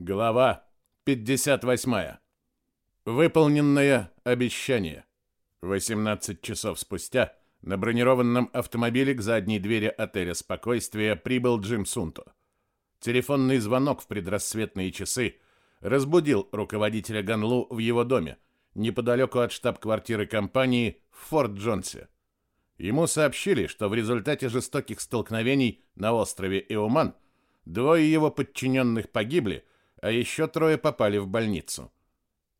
Глава 58. Выполненное обещание. 18 часов спустя на бронированном автомобиле к задней двери отеля «Спокойствие» прибыл Джим Сунто. Телефонный звонок в предрассветные часы разбудил руководителя Ганлу в его доме, неподалеку от штаб-квартиры компании в Форт-Джонсе. Ему сообщили, что в результате жестоких столкновений на острове Иоман двое его подчиненных погибли, а еще трое попали в больницу.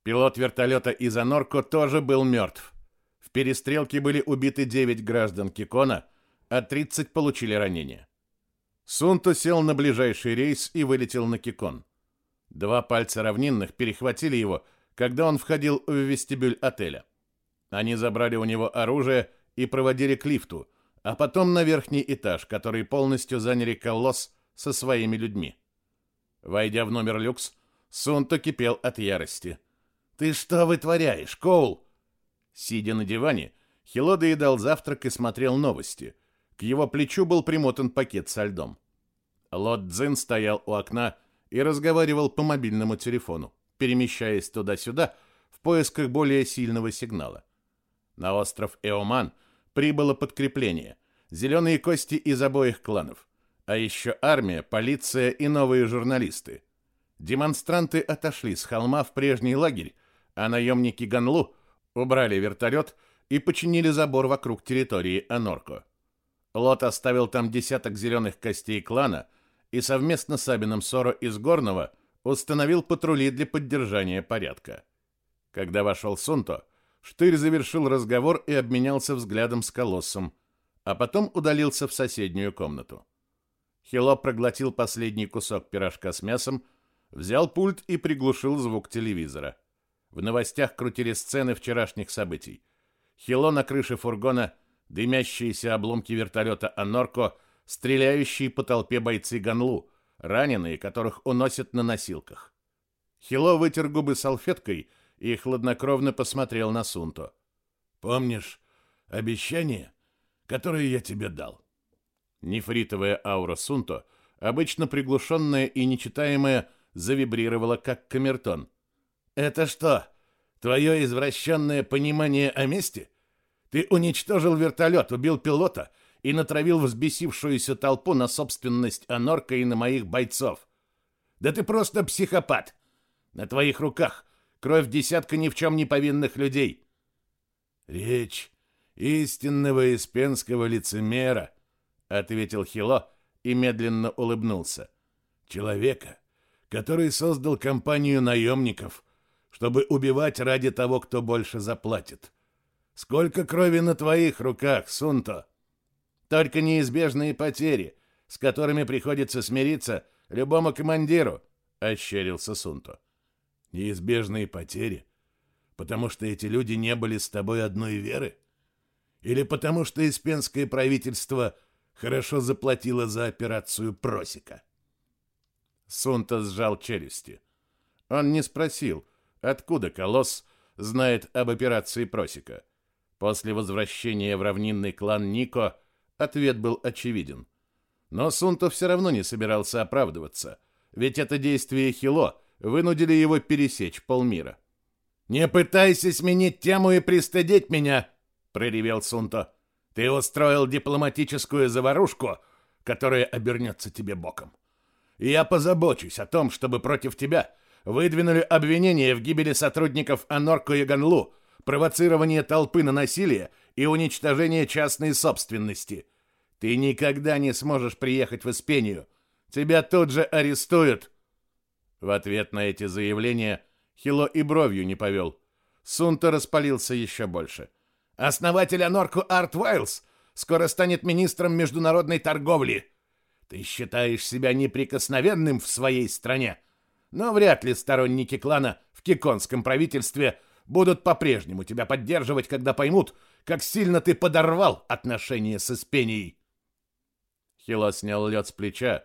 Пилот вертолета из Анорко тоже был мертв. В перестрелке были убиты 9 граждан Кикона, а 30 получили ранения. Сунто сел на ближайший рейс и вылетел на Кикон. Два пальца равнинных перехватили его, когда он входил в вестибюль отеля. Они забрали у него оружие и проводили к лифту, а потом на верхний этаж, который полностью заняли колосс со своими людьми. Войдя в номер люкс, Сунто кипел от ярости. «Ты что вытворяешь, Коул?» Сидя на диване, Хило доедал завтрак и смотрел новости. К его плечу был примотан пакет со льдом. Лот Цзин стоял у окна и разговаривал по мобильному телефону, перемещаясь туда-сюда в поисках более сильного сигнала. На остров Эоман прибыло подкрепление, зеленые кости из обоих кланов, а еще армия, полиция и новые журналисты. Демонстранты отошли с холма в прежний лагерь, а наемники Ганлу Убрали вертолет и починили забор вокруг территории Анорко. Лот оставил там десяток зеленых костей клана и совместно с Абином Соро из Горного установил патрули для поддержания порядка. Когда вошел Сунто, Штырь завершил разговор и обменялся взглядом с колоссом, а потом удалился в соседнюю комнату. Хило проглотил последний кусок пирожка с мясом, взял пульт и приглушил звук телевизора. В новостях крутили сцены вчерашних событий. Хило на крыше фургона, дымящиеся обломки вертолета «Анорко», стреляющие по толпе бойцы Ганлу, раненые, которых уносят на носилках. Хило вытер губы салфеткой и хладнокровно посмотрел на Сунто. «Помнишь обещание, которое я тебе дал?» Нефритовая аура Сунто, обычно приглушенная и нечитаемая, завибрировала, как камертон. Это что, твое извращенное понимание о мести? Ты уничтожил вертолет, убил пилота и натравил взбесившуюся толпу на собственность Анорка и на моих бойцов. Да ты просто психопат. На твоих руках кровь десятка ни в чем не повинных людей. Речь истинного испенского лицемера, ответил Хило и медленно улыбнулся. Человека, который создал компанию наемников, чтобы убивать ради того, кто больше заплатит. Сколько крови на твоих руках, Сунто? Только неизбежные потери, с которыми приходится смириться любому командиру, ощерился Сунто. Неизбежные потери? Потому что эти люди не были с тобой одной веры? Или потому что испенское правительство хорошо заплатило за операцию Просека? Сунто сжал челюсти. Он не спросил, Откуда Колосс знает об операции Просека? После возвращения в равнинный клан Нико ответ был очевиден. Но Сунто все равно не собирался оправдываться, ведь это действие Хило вынудили его пересечь полмира. «Не пытайся сменить тему и пристыдить меня!» — проревел Сунто. «Ты устроил дипломатическую заварушку, которая обернется тебе боком. Я позабочусь о том, чтобы против тебя выдвинули обвинения в гибели сотрудников Анорко и Ганлу, провоцирование толпы на насилие и уничтожение частной собственности. Ты никогда не сможешь приехать в Испению. Тебя тут же арестуют. В ответ на эти заявления Хило и бровью не повел. Сунта распалился еще больше. Основатель Анорку Арт Вайлз скоро станет министром международной торговли. Ты считаешь себя неприкосновенным в своей стране, но вряд ли сторонники клана в киконском правительстве будут по-прежнему тебя поддерживать, когда поймут, как сильно ты подорвал отношения с Испенией. Хило снял лед с плеча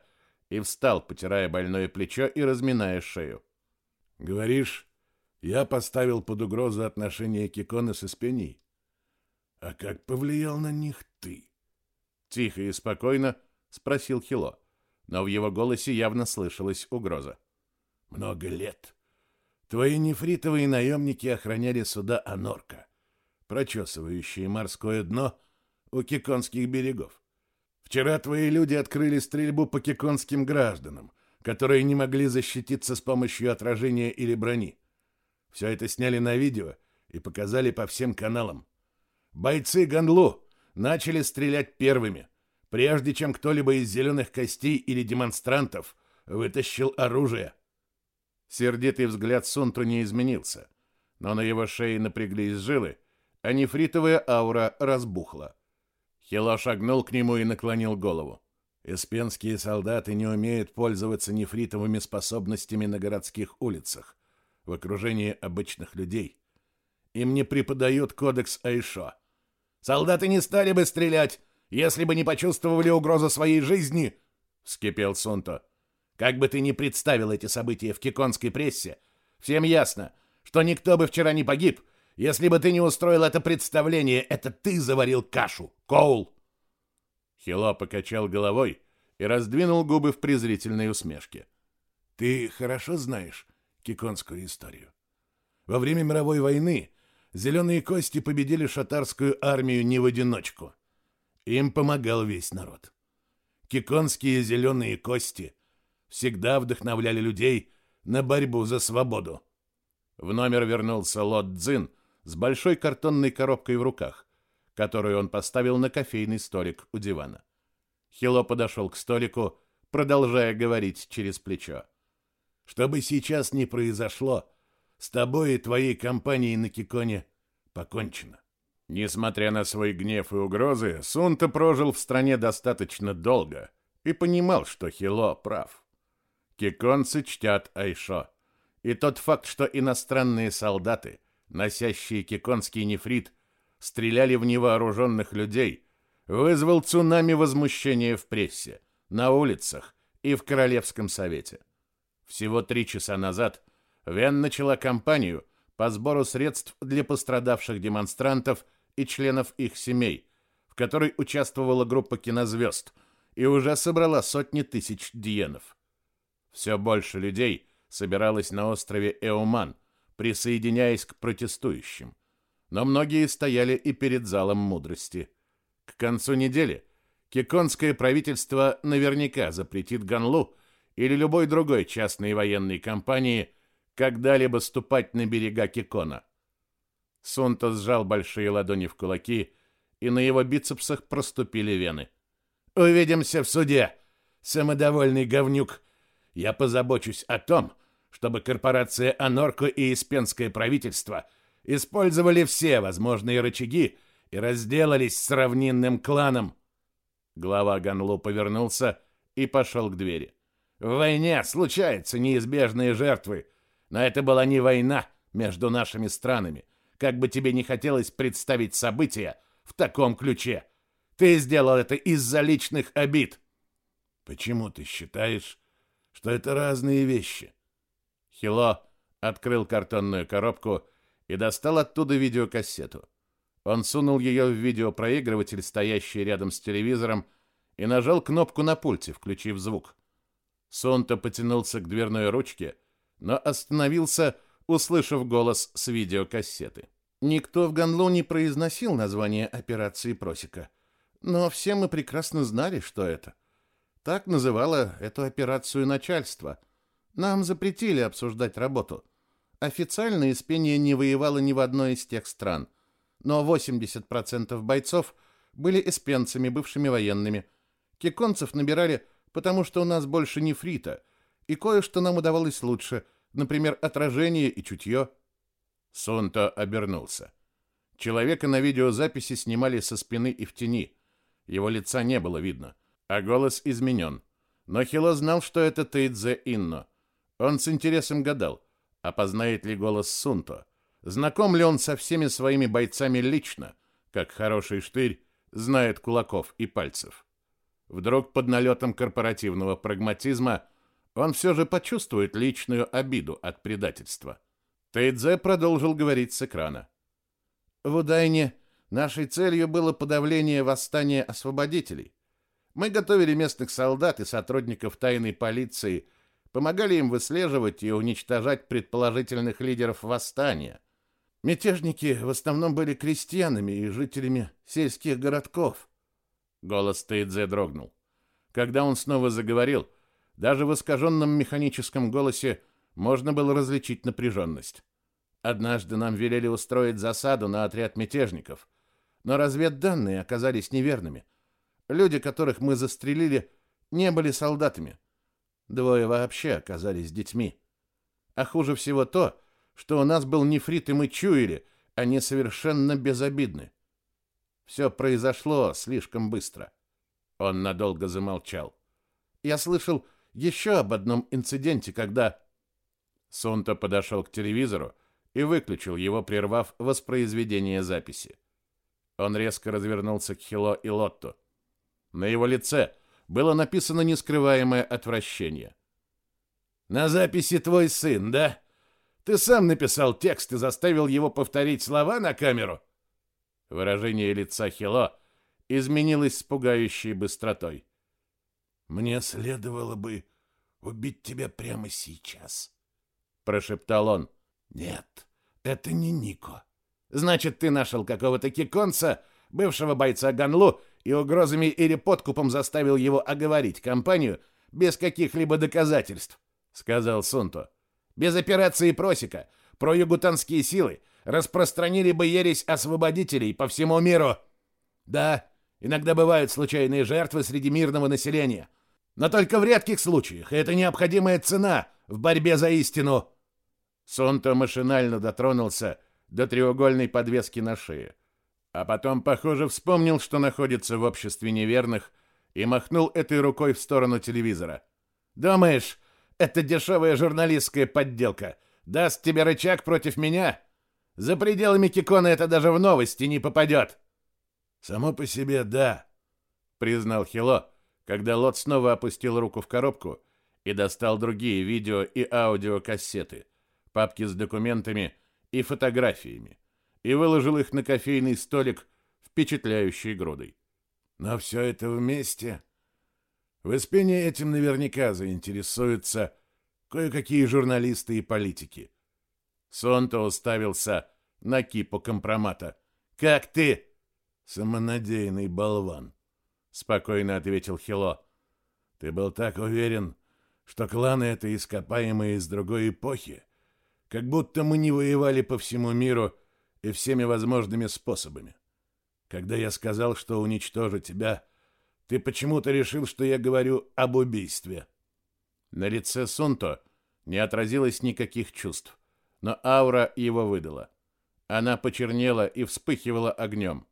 и встал, потирая больное плечо и разминая шею. «Говоришь, я поставил под угрозу отношения Кикона с Испенией? А как повлиял на них ты?» Тихо и спокойно спросил Хило, но в его голосе явно слышалась угроза. Много лет. Твои нефритовые наемники охраняли суда Анорка, прочесывающие морское дно у Киконских берегов. Вчера твои люди открыли стрельбу по киконским гражданам, которые не могли защититься с помощью отражения или брони. Все это сняли на видео и показали по всем каналам. Бойцы Ганлу начали стрелять первыми, прежде чем кто-либо из зеленых костей или демонстрантов вытащил оружие. Сердитый взгляд Сунту не изменился, но на его шее напряглись жилы, а нефритовая аура разбухла. Хило шагнул к нему и наклонил голову. Испенские солдаты не умеют пользоваться нефритовыми способностями на городских улицах, в окружении обычных людей. Им не преподают кодекс Айшо. Солдаты не стали бы стрелять, если бы не почувствовали угрозу своей жизни, — вскипел Сунто. Как бы ты ни представил эти события в киконской прессе, всем ясно, что никто бы вчера не погиб, если бы ты не устроил это представление. Это ты заварил кашу, Коул. Хило покачал головой и раздвинул губы в презрительной усмешке. Ты хорошо знаешь киконскую историю. Во время мировой войны зеленые кости победили шатарскую армию не в одиночку. Им помогал весь народ. Киконские зеленые кости всегда вдохновляли людей на борьбу за свободу. В номер вернулся Лот Цзин с большой картонной коробкой в руках, которую он поставил на кофейный столик у дивана. Хило подошел к столику, продолжая говорить через плечо. Что бы сейчас ни произошло, с тобой и твоей компанией на Киконе покончено. Несмотря на свой гнев и угрозы, Сунта прожил в стране достаточно долго и понимал, что Хило прав. Киконцы чтят Айшо. И тот факт, что иностранные солдаты, носящие киконский нефрит, стреляли в невооруженных людей, вызвал цунами возмущения в прессе, на улицах и в Королевском совете. Всего три часа назад Вен начала кампанию по сбору средств для пострадавших демонстрантов и членов их семей, в которой участвовала группа кинозвезд и уже собрала сотни тысяч диенов. Все больше людей собиралось на острове Эуман, присоединяясь к протестующим. Но многие стояли и перед залом мудрости. К концу недели киконское правительство наверняка запретит Ганлу или любой другой частной военной компании когда-либо ступать на берега Кикона. Сунто сжал большие ладони в кулаки, и на его бицепсах проступили вены. «Увидимся в суде, самодовольный говнюк. Я позабочусь о том, чтобы корпорация Анорко и Испенское правительство использовали все возможные рычаги и разделались с равнинным кланом». Глава Ганлу повернулся и пошел к двери. В войне случаются неизбежные жертвы, но это была не война между нашими странами, как бы тебе не хотелось представить события в таком ключе. Ты сделал это из-за личных обид. Почему ты считаешь, что это разные вещи? Хило открыл картонную коробку и достал оттуда видеокассету. Он сунул ее в видеопроигрыватель, стоящий рядом с телевизором, и нажал кнопку на пульте, включив звук. Сонто потянулся к дверной ручке, но остановился, услышав голос с видеокассеты. Никто в Ганлу не произносил название операции Просека, но все мы прекрасно знали, что это. Так называло эту операцию начальство. Нам запретили обсуждать работу. Официально Испения не воевала ни в одной из тех стран, но 80% бойцов были эспенцами, бывшими военными. Киконцев набирали потому что у нас больше нефрита, и кое-что нам удавалось лучше, например, отражение и чутье». Сунто обернулся. Человека на видеозаписи снимали со спины и в тени. Его лица не было видно, а голос изменен. Но Хило знал, что это Тейдзе Инно. Он с интересом гадал, опознает ли голос Сунто, знаком ли он со всеми своими бойцами лично, как хороший штырь знает кулаков и пальцев. Вдруг под налетом корпоративного прагматизма он все же почувствует личную обиду от предательства. Тейдзе продолжил говорить с экрана. В Удайне нашей целью было подавление восстания освободителей. Мы готовили местных солдат и сотрудников тайной полиции помогали им выслеживать и уничтожать предположительных лидеров восстания. Мятежники в основном были крестьянами и жителями сельских городков. Голос Тейдзе дрогнул. Когда он снова заговорил, даже в искаженном механическом голосе можно было различить напряженность. Однажды нам велели устроить засаду на отряд мятежников, но разведданные оказались неверными. Люди, которых мы застрелили, не были солдатами. Двое вообще оказались детьми. А хуже всего то, что у нас был нефрит, и мы чуяли, они совершенно безобидны. Все произошло слишком быстро. Он надолго замолчал. Я слышал еще об одном инциденте, когда... Сонта подошел к телевизору и выключил его, прервав воспроизведение записи. Он резко развернулся к Хило и Лотту. На его лице было написано нескрываемое отвращение. «На записи твой сын, да? Ты сам написал текст и заставил его повторить слова на камеру?» Выражение лица Хило изменилось с пугающей быстротой. «Мне следовало бы убить тебя прямо сейчас», — прошептал он. «Нет, это не Нико». «Значит, ты нашел какого-то киконца, бывшего бойца Ганлу, и угрозами или подкупом заставил его оговорить компанию без каких-либо доказательств», — сказал Сунто. «Без операции Просека проюгутанские силы распространили бы ересь освободителей по всему миру. Да, иногда бывают случайные жертвы среди мирного населения, но только в редких случаях, это необходимая цена в борьбе за истину. Сонто машинально дотронулся до треугольной подвески на шее, а потом, похоже, вспомнил, что находится в обществе неверных, и махнул этой рукой в сторону телевизора. «Думаешь, это дешевая журналистская подделка даст тебе рычаг против меня?» За пределами Кикона это даже в новости не попадет. Само по себе, да, признал Хило, когда Лот снова опустил руку в коробку и достал другие видео и аудиокассеты, папки с документами и фотографиями, и выложил их на кофейный столик впечатляющей грудой. Но все это вместе... В Испении этим наверняка заинтересуются кое-какие журналисты и политики. Сонто уставился на кипу компромата. «Как ты?» «Самонадеянный болван», — спокойно ответил Хило. «Ты был так уверен, что кланы — это ископаемые из другой эпохи, как будто мы не воевали по всему миру и всеми возможными способами. Когда я сказал, что уничтожу тебя, ты почему-то решил, что я говорю об убийстве». На лице Сунто не отразилось никаких чувств но аура его выдала. Она почернела и вспыхивала огнем.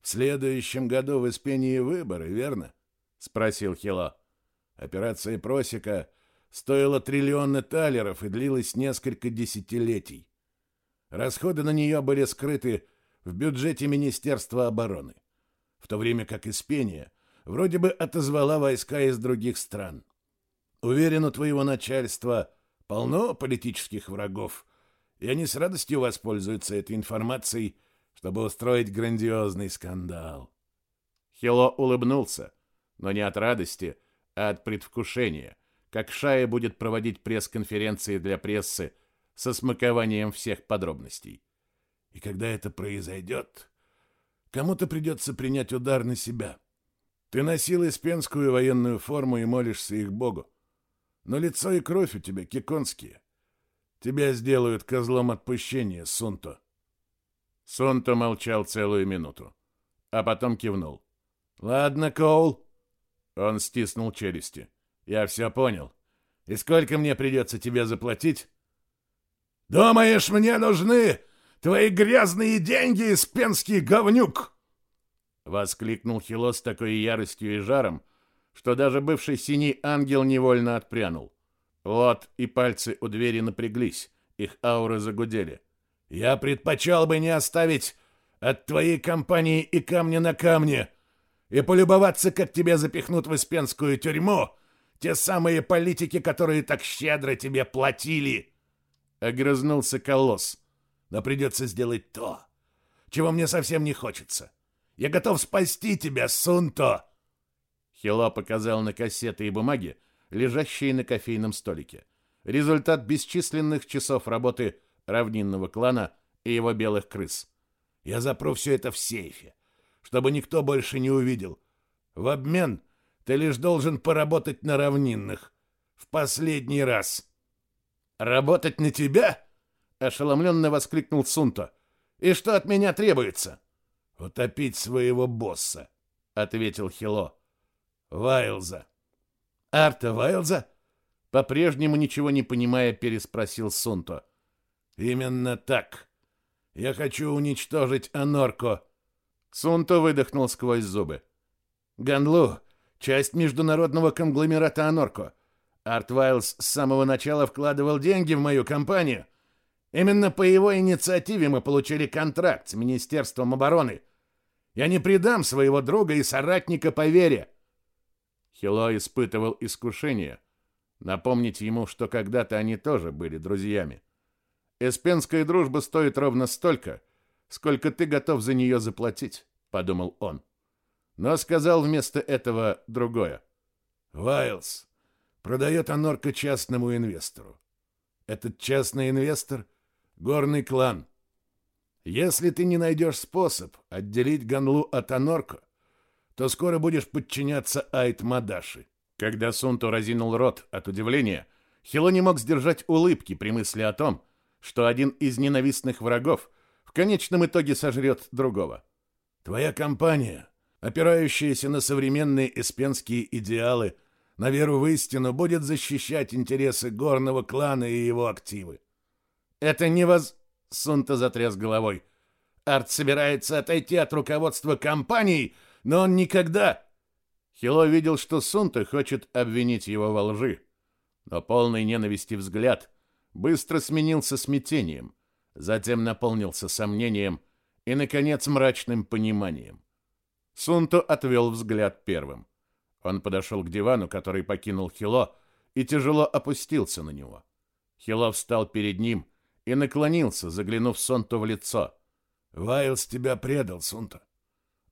«В следующем году в Испении выборы, верно?» — спросил Хило. «Операция Просека стоила триллионы талеров и длилась несколько десятилетий. Расходы на нее были скрыты в бюджете Министерства обороны, в то время как Испения вроде бы отозвала войска из других стран. Уверен, у твоего начальства полно политических врагов, и они с радостью воспользуются этой информацией, чтобы устроить грандиозный скандал. Хило улыбнулся, но не от радости, а от предвкушения, как Шая будет проводить пресс-конференции для прессы со смакованием всех подробностей. И когда это произойдет, кому-то придется принять удар на себя. Ты носил испенскую военную форму и молишься их богу но лицо и кровь у тебя киконские. Тебя сделают козлом отпущения, Сунто. Сунто молчал целую минуту, а потом кивнул. Ладно, Коул. Он стиснул челюсти. Я все понял. И сколько мне придется тебе заплатить? Думаешь, мне нужны твои грязные деньги, испенский говнюк? Воскликнул Хило с такой яростью и жаром, что даже бывший синий ангел невольно отпрянул. Лот и пальцы у двери напряглись, их ауры загудели. «Я предпочел бы не оставить от твоей компании и камня на камне и полюбоваться, как тебя запихнут в испенскую тюрьму те самые политики, которые так щедро тебе платили!» Огрызнулся колосс. «Но придется сделать то, чего мне совсем не хочется. Я готов спасти тебя, Сунто!» Хило показал на кассеты и бумаги, лежащие на кофейном столике. Результат бесчисленных часов работы равнинного клана и его белых крыс. Я запру все это в сейфе, чтобы никто больше не увидел. В обмен ты лишь должен поработать на равнинных. В последний раз. Работать на тебя? Ошеломленно воскликнул Сунто. И что от меня требуется? Утопить своего босса, ответил Хило. Вайлза. Арта Вайлза? По-прежнему ничего не понимая, переспросил Сунто. Именно так. Я хочу уничтожить Анорко. Сунто выдохнул сквозь зубы. Ганлу — часть международного конгломерата Анорко. Арт Вайлз с самого начала вкладывал деньги в мою компанию. Именно по его инициативе мы получили контракт с Министерством обороны. Я не предам своего друга и соратника по вере. Хило испытывал искушение напомнить ему, что когда-то они тоже были друзьями. Эспенская дружба стоит ровно столько, сколько ты готов за нее заплатить, подумал он. Но сказал вместо этого другое. Вайлз продает Анорка частному инвестору. Этот частный инвестор — горный клан. Если ты не найдешь способ отделить Ганлу от Анорка, то скоро будешь подчиняться Айт Мадаши. Когда Сунту разинул рот от удивления, Хило не мог сдержать улыбки при мысли о том, что один из ненавистных врагов в конечном итоге сожрет другого. Твоя компания, опирающаяся на современные эспенские идеалы, на веру в истину, будет защищать интересы горного клана и его активы. Это невоз... Сунта затряс головой. Арт собирается отойти от руководства компании, но он никогда... Хило видел, что Сунта хочет обвинить его во лжи, но полный ненависти взгляд быстро сменился смятением, затем наполнился сомнением и, наконец, мрачным пониманием. Сунто отвел взгляд первым. Он подошел к дивану, который покинул Хило, и тяжело опустился на него. Хило встал перед ним и наклонился, заглянув Сунто в лицо. «Вайлс тебя предал, Сунто.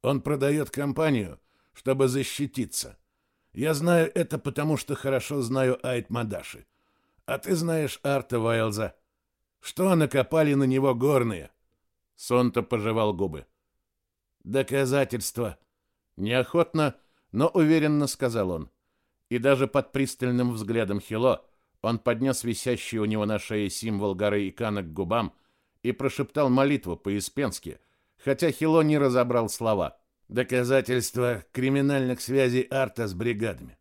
Он продает компанию, чтобы защититься. Я знаю это, потому что хорошо знаю Айт Мадаши. А ты знаешь Арта Вайлза. Что накопали на него горные?» Сонто пожевал губы. «Доказательства». Неохотно, но уверенно сказал он. И даже под пристальным взглядом Хило он поднес висящий у него на шее символ горы Икана к губам и прошептал молитву по-испенски, хотя Хило не разобрал слова. Доказательства криминальных связей Арта с бригадами.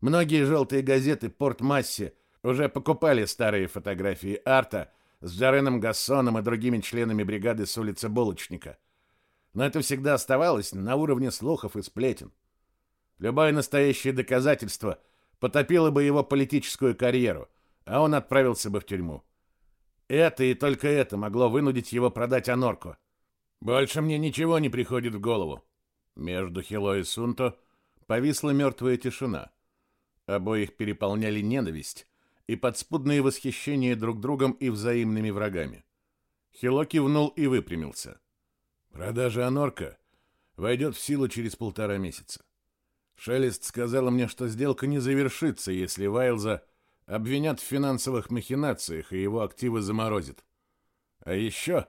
Многие желтые газеты Порт-Массе уже покупали старые фотографии Арта с Джареном Гассоном и другими членами бригады с улицы Булочника. Но это всегда оставалось на уровне слухов и сплетен. Любое настоящее доказательство потопило бы его политическую карьеру, а он отправился бы в тюрьму. Это и только это могло вынудить его продать Анорку. Больше мне ничего не приходит в голову. Между Хило и Сунто повисла мертвая тишина. Обоих переполняли ненависть, и подспудные восхищения друг другом и взаимными врагами. Хило кивнул и выпрямился. «Продажа Анорка войдет в силу через полтора месяца. Шелест сказала мне, что сделка не завершится, если Вайлза обвинят в финансовых махинациях и его активы заморозят. А еще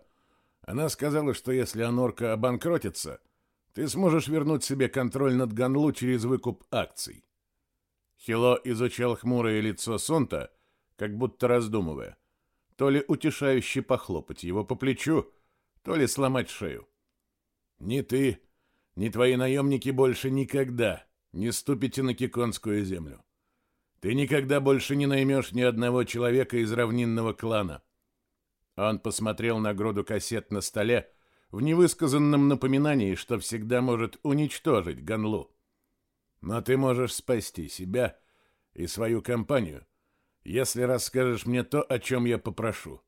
она сказала, что если Анорка обанкротится, ты сможешь вернуть себе контроль над Ганлу через выкуп акций. Хило изучал хмурое лицо Сонта, как будто раздумывая, то ли утешающе похлопать его по плечу, то ли сломать шею. «Ни ты, ни твои наемники больше никогда не ступите на Киконскую землю. Ты никогда больше не наймешь ни одного человека из равнинного клана». Он посмотрел на груду кассет на столе в невысказанном напоминании, что всегда может уничтожить Ганлу. Но ты можешь спасти себя и свою компанию, если расскажешь мне то, о чем я попрошу.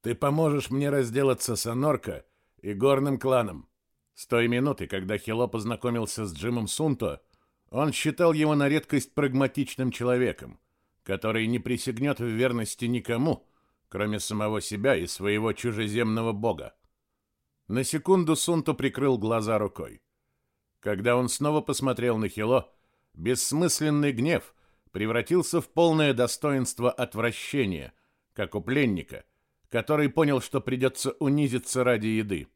Ты поможешь мне разделаться с Анорко и горным кланом. С той минуты, когда Хило познакомился с Джимом Сунто, он считал его на редкость прагматичным человеком, который не присягнет в верности никому, кроме самого себя и своего чужеземного бога. На секунду Сунто прикрыл глаза рукой. Когда он снова посмотрел на Хило, бессмысленный гнев, превратился в полное достоинство отвращения, как у пленника, который понял, что придется унизиться ради еды.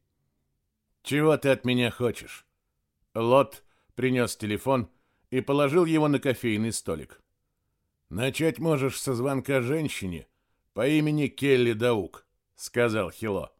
«Чего ты от меня хочешь?» Лот принес телефон и положил его на кофейный столик. «Начать можешь со звонка женщине по имени Келли Даук», — сказал Хило.